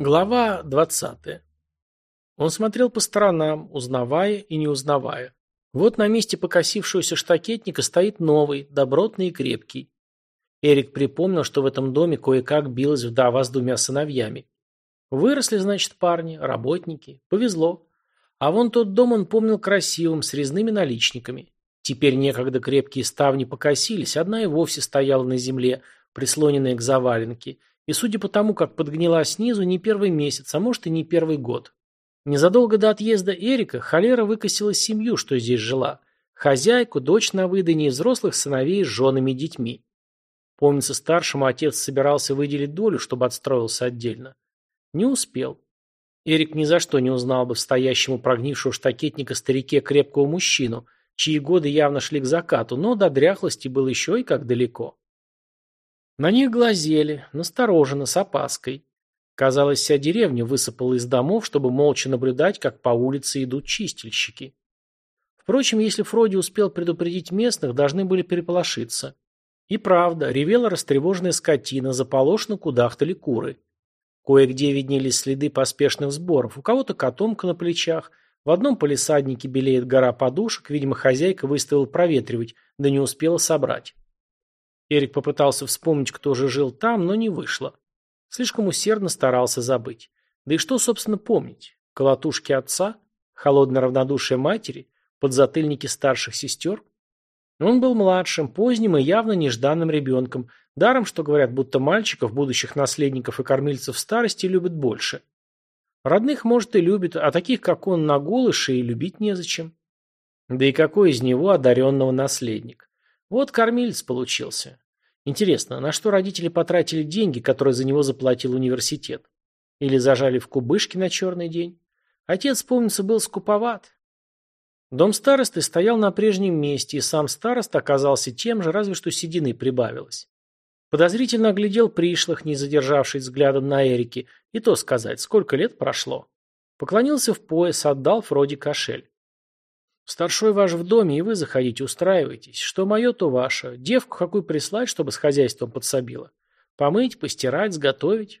Глава 20. Он смотрел по сторонам, узнавая и не узнавая. Вот на месте покосившегося штакетника стоит новый, добротный и крепкий. Эрик припомнил, что в этом доме кое-как билась вдова с двумя сыновьями. Выросли, значит, парни, работники. Повезло. А вон тот дом он помнил красивым, с резными наличниками. Теперь некогда крепкие ставни покосились, одна и вовсе стояла на земле, прислоненная к заваленке, и судя по тому, как подгнила снизу, не первый месяц, а может и не первый год. Незадолго до отъезда Эрика холера выкосила семью, что здесь жила. Хозяйку, дочь на выданье и взрослых сыновей с женами и детьми. Помнится, старшему отец собирался выделить долю, чтобы отстроился отдельно. Не успел. Эрик ни за что не узнал бы в стоящему прогнившего штакетника старике крепкого мужчину, чьи годы явно шли к закату, но до дряхлости был еще и как далеко. На них глазели, настороженно, с опаской. Казалось, вся деревня высыпала из домов, чтобы молча наблюдать, как по улице идут чистильщики. Впрочем, если Фроди успел предупредить местных, должны были переполошиться. И правда, ревела растревоженная скотина, заполошно кудахтали куры. Кое-где виднелись следы поспешных сборов, у кого-то котомка на плечах, в одном полисаднике белеет гора подушек, видимо, хозяйка выставила проветривать, да не успела собрать. Эрик попытался вспомнить, кто же жил там, но не вышло. Слишком усердно старался забыть. Да и что, собственно, помнить? Колотушки отца? Холодное равнодушие матери? Подзатыльники старших сестер? Он был младшим, поздним и явно нежданным ребенком, даром, что говорят, будто мальчиков, будущих наследников и кормильцев старости любят больше. Родных, может, и любит, а таких, как он, на голыше и любить незачем. Да и какой из него одаренного наследник? Вот кормилец получился. Интересно, на что родители потратили деньги, которые за него заплатил университет? Или зажали в кубышки на черный день? Отец, помнится, был скуповат. Дом старосты стоял на прежнем месте, и сам староста оказался тем же, разве что седины прибавилось. Подозрительно оглядел пришлых, не задержавшись взглядом на Эрике, и то сказать, сколько лет прошло. Поклонился в пояс, отдал Фроди кошель. Старшой ваш в доме, и вы заходите, устраивайтесь. Что мое, то ваше. Девку какую прислать, чтобы с хозяйством подсобила? Помыть, постирать, сготовить?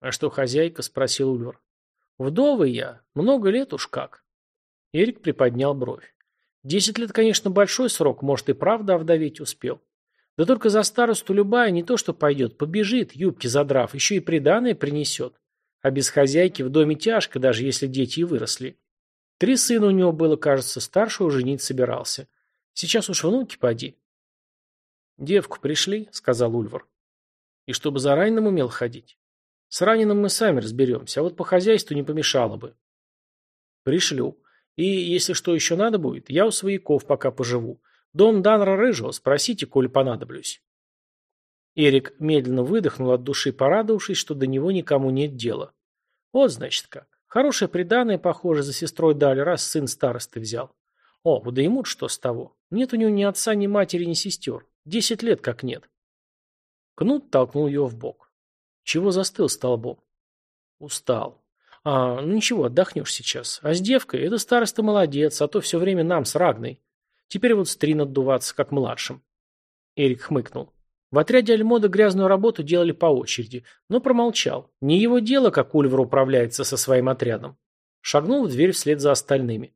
А что хозяйка? Спросил Ульвар. Вдовый я. Много лет уж как. Эрик приподнял бровь. Десять лет, конечно, большой срок, может и правда овдоветь успел. Да только за старосту любая не то что пойдет, побежит, юбки задрав, еще и приданое принесет. А без хозяйки в доме тяжко, даже если дети и выросли. Три сына у него было, кажется, старшего женить собирался. Сейчас уж внуки поди. «Девку пришли», — сказал Ульвар. «И чтобы за раненым умел ходить. С раненым мы сами разберемся, а вот по хозяйству не помешало бы». «Пришлю. И если что еще надо будет, я у свояков пока поживу. Дом Данра Рыжего, спросите, коли понадоблюсь». Эрик медленно выдохнул от души, порадовавшись, что до него никому нет дела. Вот, значит, как. Хорошее приданое, похоже, за сестрой дали, раз сын старосты взял. О, да ему что с того? Нет у него ни отца, ни матери, ни сестер. Десять лет как нет. Кнут толкнул его в бок. Чего застыл столбом? Устал. А, ну ничего, отдохнешь сейчас. А с девкой, это староста молодец, а то все время нам с Рагной. Теперь вот стрин отдуваться, как младшим. Эрик хмыкнул. В отряде Альмода грязную работу делали по очереди, но промолчал. Не его дело, как Ульвар управляется со своим отрядом. Шагнул в дверь вслед за остальными.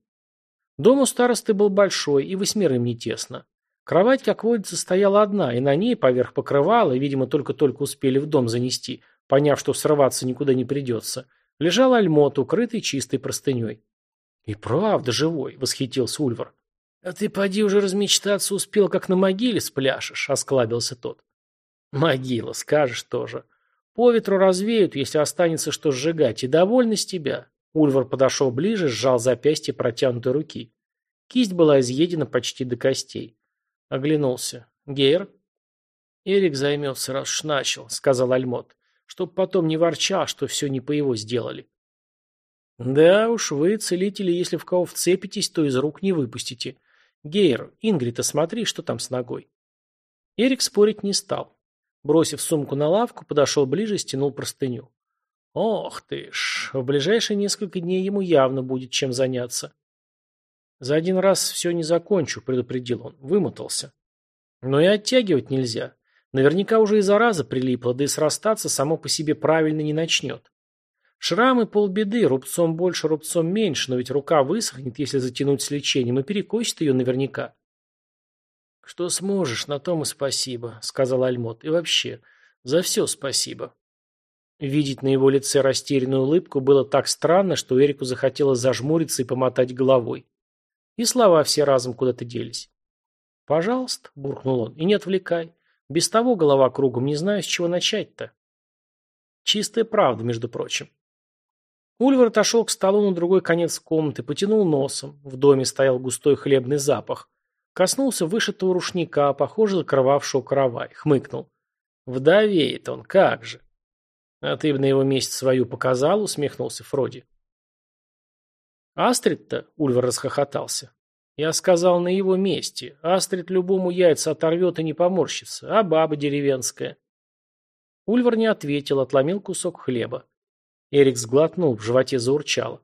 Дом у старосты был большой и восьмерым не тесно. Кровать, как водится, стояла одна, и на ней, поверх покрывала, видимо, только-только успели в дом занести, поняв, что срываться никуда не придется, лежал альмот, укрытый чистой простыней. «И правда живой», — восхитился Ульвар. «А ты поди уже размечтаться успел, как на могиле спляшешь», — осклабился тот. «Могила, скажешь тоже. По ветру развеют, если останется что сжигать, и довольны с тебя». Ульвар подошел ближе, сжал запястье протянутой руки. Кисть была изъедена почти до костей. Оглянулся. «Гейр?» «Эрик займется, раз уж начал», — сказал Альмот, «чтоб потом не ворчал, что все не по его сделали». «Да уж, вы, целители, если в кого вцепитесь, то из рук не выпустите. «Гейр, Ингрита, смотри, что там с ногой». Эрик спорить не стал. Бросив сумку на лавку, подошел ближе и стянул простыню. Ох ты ж, в ближайшие несколько дней ему явно будет чем заняться. За один раз все не закончу, предупредил он, вымотался. Но и оттягивать нельзя. Наверняка уже и зараза прилипла, да и срастаться само по себе правильно не начнет. Шрамы полбеды, рубцом больше, рубцом меньше, но ведь рука высохнет, если затянуть с лечением, и перекосит ее наверняка. «Что сможешь, на том и спасибо», — сказал Альмот. «И вообще, за все спасибо». Видеть на его лице растерянную улыбку было так странно, что Эрику захотелось зажмуриться и помотать головой. И слова все разом куда-то делись. «Пожалуйста», — буркнул он, — «и не отвлекай. Без того голова кругом, не знаю, с чего начать-то». Чистая правда, между прочим. Ульвар отошел к столу на другой конец комнаты, потянул носом. В доме стоял густой хлебный запах. Коснулся вышитого рушника, похоже, закрывавшего каравай. Хмыкнул. Вдовеет он, как же. А ты бы на его месте свою показал, усмехнулся Фроди. Астрид-то, Ульвар расхохотался. Я сказал, на его месте. Астрид любому яйца оторвет и не поморщится. А баба деревенская. Ульвар не ответил, отломил кусок хлеба. Эрик сглотнул, в животе заурчало.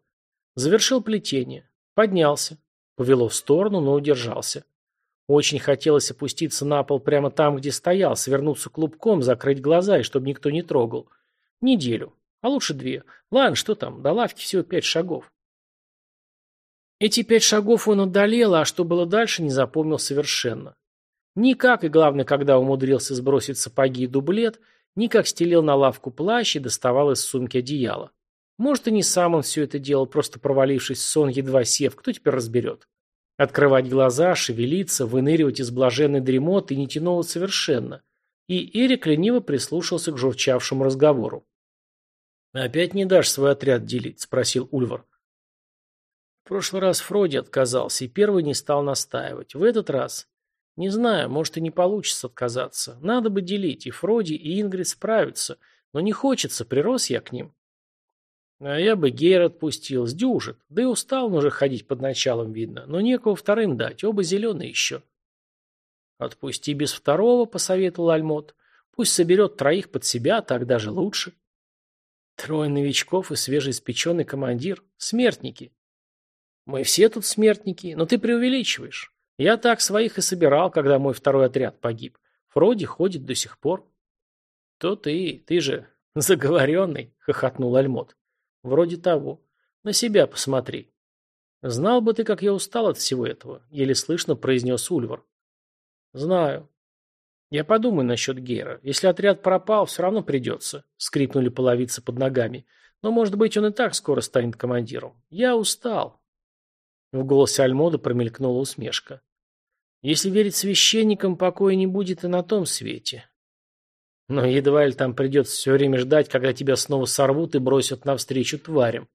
Завершил плетение. Поднялся. Повело в сторону, но удержался. Очень хотелось опуститься на пол прямо там, где стоял, свернуться клубком, закрыть глаза, и чтобы никто не трогал. Неделю. А лучше две. Ладно, что там, до лавки всего пять шагов. Эти пять шагов он одолел, а что было дальше, не запомнил совершенно. Никак, и главное, когда умудрился сбросить сапоги и дублет, никак стелил на лавку плащ и доставал из сумки одеяло. Может, и не сам он все это делал, просто провалившись в сон, едва сев, кто теперь разберет. Открывать глаза, шевелиться, выныривать из блаженной дремоты не тянуло совершенно. И Эрик лениво прислушался к журчавшему разговору. «Опять не дашь свой отряд делить?» – спросил Ульвар. В прошлый раз Фроди отказался, и первый не стал настаивать. В этот раз... Не знаю, может и не получится отказаться. Надо бы делить, и Фроди, и Ингрид справятся. Но не хочется, прирос я к ним. А я бы Гейр отпустил, сдюжит. Да и устал он уже ходить под началом, видно. Но некого вторым дать, оба зеленые еще. Отпусти без второго, посоветовал Альмот. Пусть соберет троих под себя, так даже лучше. Трое новичков и свежеиспеченный командир. Смертники. Мы все тут смертники, но ты преувеличиваешь. Я так своих и собирал, когда мой второй отряд погиб. Фроди ходит до сих пор. То ты, ты же заговоренный, хохотнул Альмот. Вроде того. На себя посмотри. Знал бы ты, как я устал от всего этого, еле слышно произнес Ульвар. Знаю. Я подумаю насчет Гейра. Если отряд пропал, все равно придется. Скрипнули половицы под ногами. Но, может быть, он и так скоро станет командиром. Я устал. В голосе Альмода промелькнула усмешка. Если верить священникам, покоя не будет и на том свете. Но едва ли там придется все время ждать, когда тебя снова сорвут и бросят навстречу тварям.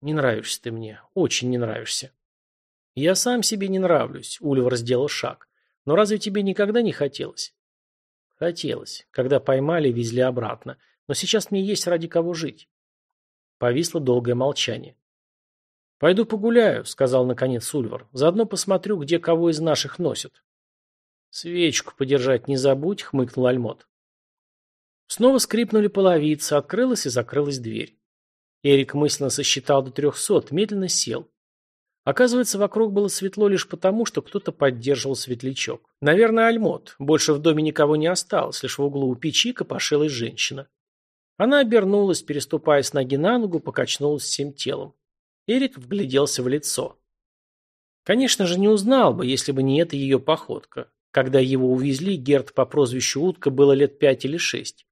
Не нравишься ты мне. Очень не нравишься. Я сам себе не нравлюсь, Ульвар сделал шаг. Но разве тебе никогда не хотелось? Хотелось, когда поймали и везли обратно. Но сейчас мне есть ради кого жить. Повисло долгое молчание. «Пойду погуляю», — сказал наконец Ульвар. «Заодно посмотрю, где кого из наших носят». «Свечку подержать не забудь», — хмыкнул Альмот. Снова скрипнули половицы, открылась и закрылась дверь. Эрик мысленно сосчитал до трехсот, медленно сел. Оказывается, вокруг было светло лишь потому, что кто-то поддерживал светлячок. Наверное, альмот. Больше в доме никого не осталось, лишь в углу у печи копошилась женщина. Она обернулась, переступая с ноги на ногу, покачнулась всем телом. Эрик вгляделся в лицо. Конечно же, не узнал бы, если бы не эта ее походка. Когда его увезли, Герд по прозвищу Утка было лет пять или шесть.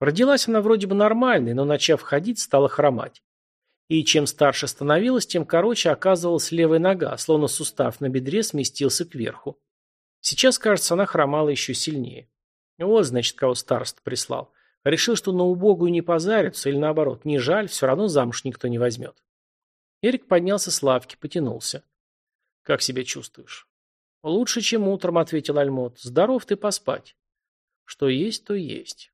Родилась она вроде бы нормальной, но начав ходить, стала хромать. И чем старше становилась, тем короче оказывалась левая нога, словно сустав на бедре сместился кверху. Сейчас, кажется, она хромала еще сильнее. Вот, значит, кого староста прислал. Решил, что на убогую не позарится, или наоборот, не жаль, все равно замуж никто не возьмет. Эрик поднялся с лавки, потянулся. «Как себя чувствуешь?» «Лучше, чем утром», — ответил Альмот. «Здоров ты поспать». «Что есть, то есть».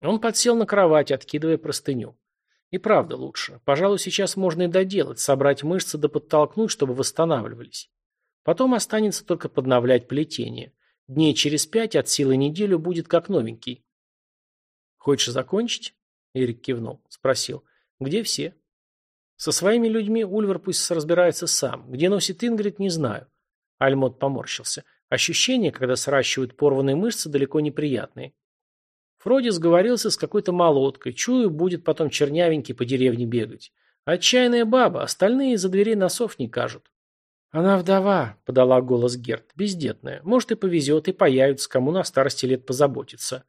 Он подсел на кровать, откидывая простыню. И правда лучше. Пожалуй, сейчас можно и доделать, собрать мышцы да подтолкнуть, чтобы восстанавливались. Потом останется только подновлять плетение. Дней через пять от силы неделю будет как новенький. «Хочешь закончить?» Эрик кивнул. Спросил. «Где все?» «Со своими людьми Ульвар пусть разбирается сам. Где носит Ингрид, не знаю». Альмот поморщился. Ощущения, когда сращивают порванные мышцы, далеко неприятные. Фроди сговорился с какой-то молоткой, чую, будет потом чернявенький по деревне бегать. Отчаянная баба, остальные за дверей носов не кажут. Она вдова, подала голос Герт, бездетная. Может и повезет, и появится, кому на старости лет позаботиться.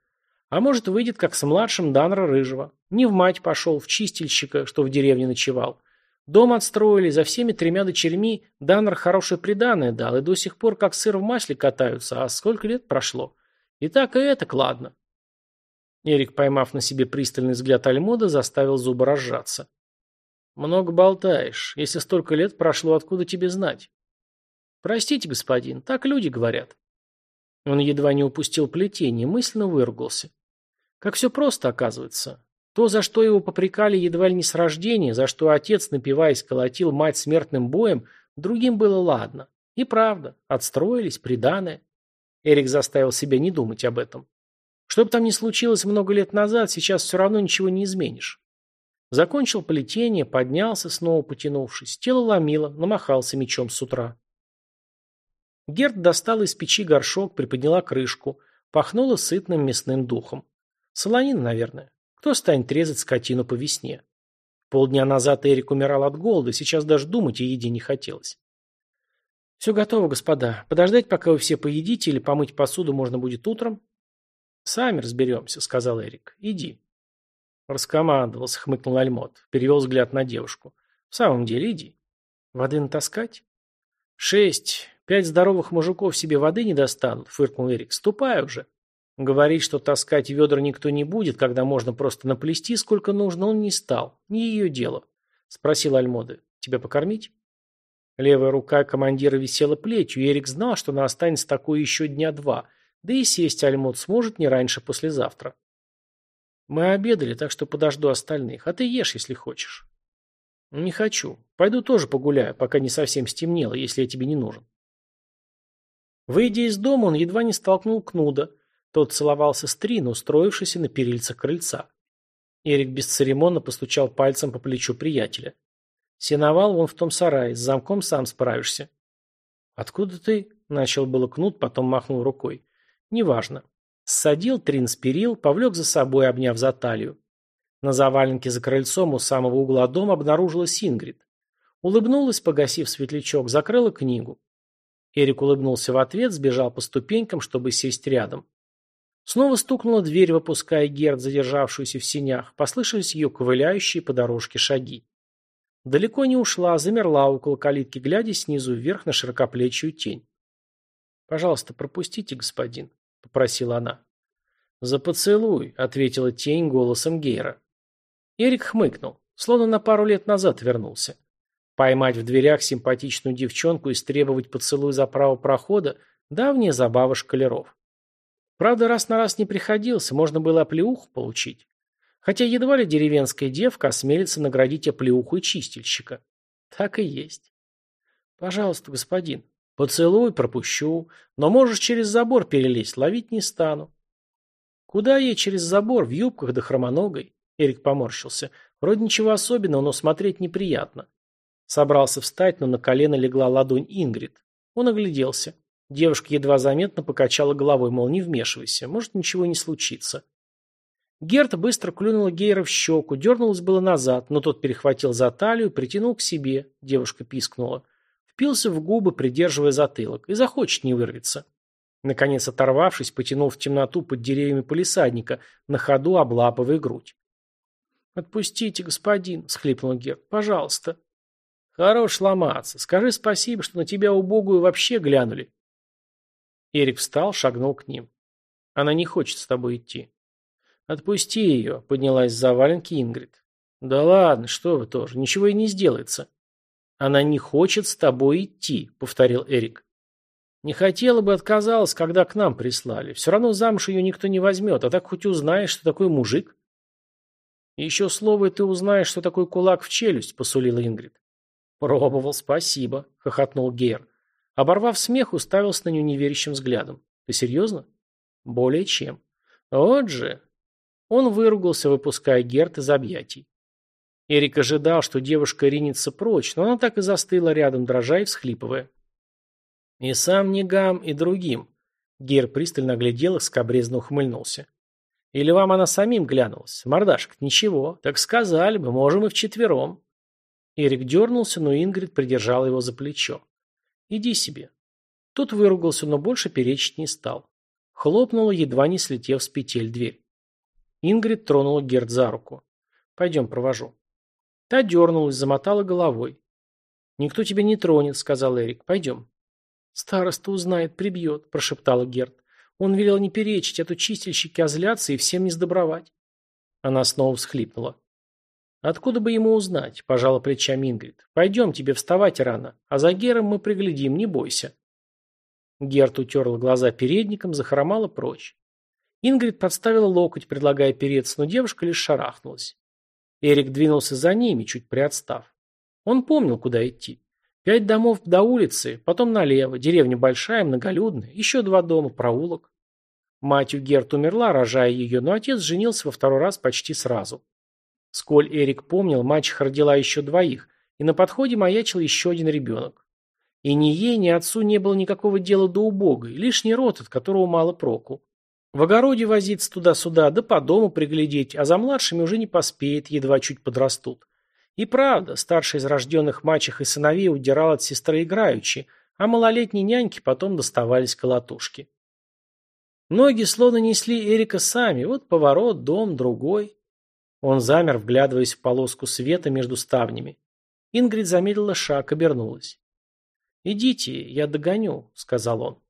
А может выйдет, как с младшим Данра Рыжего. Не в мать пошел, в чистильщика, что в деревне ночевал. Дом отстроили, за всеми тремя дочерьми Даннер хорошее приданое дал, и до сих пор как сыр в масле катаются, а сколько лет прошло. И так и это кладно. Эрик, поймав на себе пристальный взгляд Альмода, заставил зубы разжаться. «Много болтаешь. Если столько лет прошло, откуда тебе знать?» «Простите, господин, так люди говорят». Он едва не упустил плетение, мысленно выругался. Как все просто, оказывается. То, за что его попрекали едва ли не с рождения, за что отец, напиваясь, колотил мать смертным боем, другим было ладно. И правда, отстроились, приданое. Эрик заставил себя не думать об этом. Что бы там ни случилось много лет назад, сейчас все равно ничего не изменишь. Закончил плетение, поднялся, снова потянувшись. Тело ломило, намахался мечом с утра. Герд достала из печи горшок, приподняла крышку. Пахнуло сытным мясным духом. Солонина, наверное. Кто станет резать скотину по весне? Полдня назад Эрик умирал от голода, сейчас даже думать о еде не хотелось. «Все готово, господа. Подождать, пока вы все поедите, или помыть посуду можно будет утром?» «Сами разберемся», — сказал Эрик. «Иди». Раскомандовался, хмыкнул Альмот. Перевел взгляд на девушку. «В самом деле, иди. Воды натаскать?» «Шесть. Пять здоровых мужиков себе воды не достанут», — фыркнул Эрик. «Ступай уже». Говорить, что таскать ведра никто не будет, когда можно просто наплести, сколько нужно, он не стал. Не ее дело. Спросил Альмоды. Тебя покормить? Левая рука командира висела плетью, и Эрик знал, что она останется такой еще дня два. Да и сесть Альмод сможет не раньше послезавтра. Мы обедали, так что подожду остальных. А ты ешь, если хочешь. Не хочу. Пойду тоже погуляю, пока не совсем стемнело, если я тебе не нужен. Выйдя из дома, он едва не столкнул Кнуда, тот целовался с Трин, устроившийся на перильце крыльца. Эрик бесцеремонно постучал пальцем по плечу приятеля. Сеновал вон в том сарае, с замком сам справишься. Откуда ты? Начал было кнут, потом махнул рукой. Неважно. Ссадил Трин с перил, повлек за собой, обняв за талию. На заваленке за крыльцом у самого угла дома обнаружилась Ингрид. Улыбнулась, погасив светлячок, закрыла книгу. Эрик улыбнулся в ответ, сбежал по ступенькам, чтобы сесть рядом. Снова стукнула дверь, выпуская Герд, задержавшуюся в синях. Послышались ее ковыляющие по дорожке шаги. Далеко не ушла, замерла около калитки, глядя снизу вверх на широкоплечью тень. «Пожалуйста, пропустите, господин», — попросила она. «За поцелуй», — ответила тень голосом Гейра. Эрик хмыкнул, словно на пару лет назад вернулся. Поймать в дверях симпатичную девчонку и стребовать поцелуй за право прохода — давняя забава шкалеров. Правда, раз на раз не приходился, можно было оплеуху получить. Хотя едва ли деревенская девка осмелится наградить оплеуху и чистильщика. Так и есть. Пожалуйста, господин. Поцелуй, пропущу. Но можешь через забор перелезть, ловить не стану. Куда ей через забор, в юбках да хромоногой? Эрик поморщился. Вроде ничего особенного, но смотреть неприятно. Собрался встать, но на колено легла ладонь Ингрид. Он огляделся. Девушка едва заметно покачала головой, мол, не вмешивайся, может ничего не случится. Герта быстро клюнула Гейра в щеку, дернулась было назад, но тот перехватил за талию, притянул к себе, девушка пискнула. Впился в губы, придерживая затылок, и захочет не вырвется. Наконец, оторвавшись, потянул в темноту под деревьями полисадника, на ходу облапывая грудь. «Отпустите, господин», — схлипнул Герт, — «пожалуйста». «Хорош ломаться. Скажи спасибо, что на тебя убогую вообще глянули». Эрик встал, шагнул к ним. «Она не хочет с тобой идти». «Отпусти ее», — поднялась с заваленки Ингрид. «Да ладно, что вы тоже, ничего и не сделается». «Она не хочет с тобой идти», — повторил Эрик. «Не хотела бы, отказалась, когда к нам прислали. Все равно замуж ее никто не возьмет, а так хоть узнаешь, что такой мужик». «Еще слово, и ты узнаешь, что такой кулак в челюсть», — посулила Ингрид. «Пробовал, спасибо», — хохотнул Гейр. Оборвав смех, уставился на нее неверящим взглядом. «Ты серьезно?» «Более чем». «Вот же!» Он выругался, выпуская Герт из объятий. Эрик ожидал, что девушка ринется прочь, но она так и застыла рядом, дрожа и всхлипывая. «И сам Негам, и другим». Гер пристально оглядел их, скобрезно ухмыльнулся. Или вам она самим глянулась? Мордашка, ничего. Так сказали бы, можем и вчетвером. Эрик дернулся, но Ингрид придержала его за плечо. Иди себе. Тот выругался, но больше перечить не стал. Хлопнула, едва не слетев с петель дверь. Ингрид тронула Герд за руку. «Пойдем, провожу». Та дернулась, замотала головой. «Никто тебя не тронет», — сказал Эрик. «Пойдем». «Староста узнает, прибьет», — прошептала Герд. «Он велел не перечить, а то чистильщики озлятся и всем не сдобровать». Она снова всхлипнула. «Откуда бы ему узнать?» – пожала плечами Ингрид. «Пойдем, тебе вставать рано, а за Гером мы приглядим, не бойся». Герт утерла глаза передником, захромала прочь. Ингрид подставила локоть, предлагая переться, но девушка лишь шарахнулась. Эрик двинулся за ними, чуть приотстав. Он помнил, куда идти. Пять домов до улицы, потом налево, деревня большая, многолюдная, еще два дома, проулок. Мать у Герт умерла, рожая ее, но отец женился во второй раз почти сразу. Сколь Эрик помнил, мачеха родила еще двоих, и на подходе маячил еще один ребенок. И ни ей, ни отцу не было никакого дела до убогой, лишний род, от которого мало проку. В огороде возиться туда-сюда, да по дому приглядеть, а за младшими уже не поспеет, едва чуть подрастут. И правда, старший из рожденных мачех и сыновей удирал от сестры играючи, а малолетней няньке потом доставались колотушки. Ноги словно несли Эрика сами, вот поворот, дом, другой. Он замер, вглядываясь в полоску света между ставнями. Ингрид замедлила шаг, обернулась. «Идите, я догоню», — сказал он.